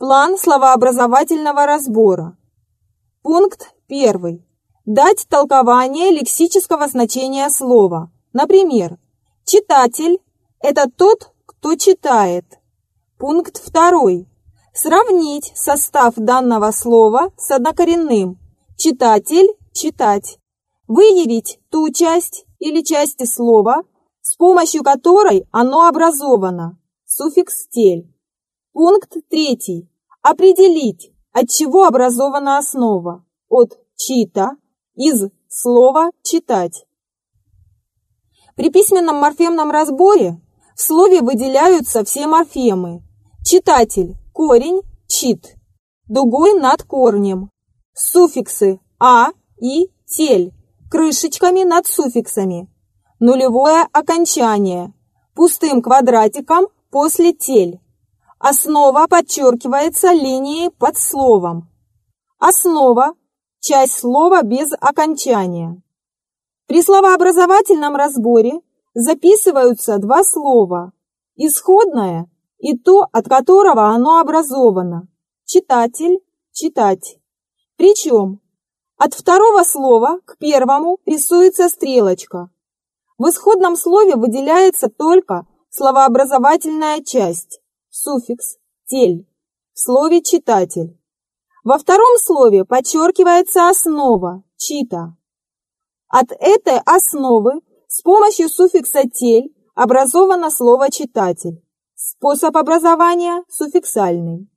План словообразовательного разбора. Пункт 1. Дать толкование лексического значения слова. Например, читатель – это тот, кто читает. Пункт 2. Сравнить состав данного слова с однокоренным. Читатель – читать. Выявить ту часть или части слова, с помощью которой оно образовано. Суффикс «тель». Пункт 3. Определить, от чего образована основа. От «чита» из слова «читать». При письменном морфемном разборе в слове выделяются все морфемы. Читатель – корень, чит, дугой над корнем. Суффиксы «а» и «тель» крышечками над суффиксами. Нулевое окончание пустым квадратиком после «тель». Основа подчеркивается линией под словом. Основа – часть слова без окончания. При словообразовательном разборе записываются два слова – исходное и то, от которого оно образовано – читатель, читать. Причем от второго слова к первому рисуется стрелочка. В исходном слове выделяется только словообразовательная часть суффикс «тель» в слове «читатель». Во втором слове подчеркивается основа «чита». От этой основы с помощью суффикса «тель» образовано слово «читатель». Способ образования суффиксальный.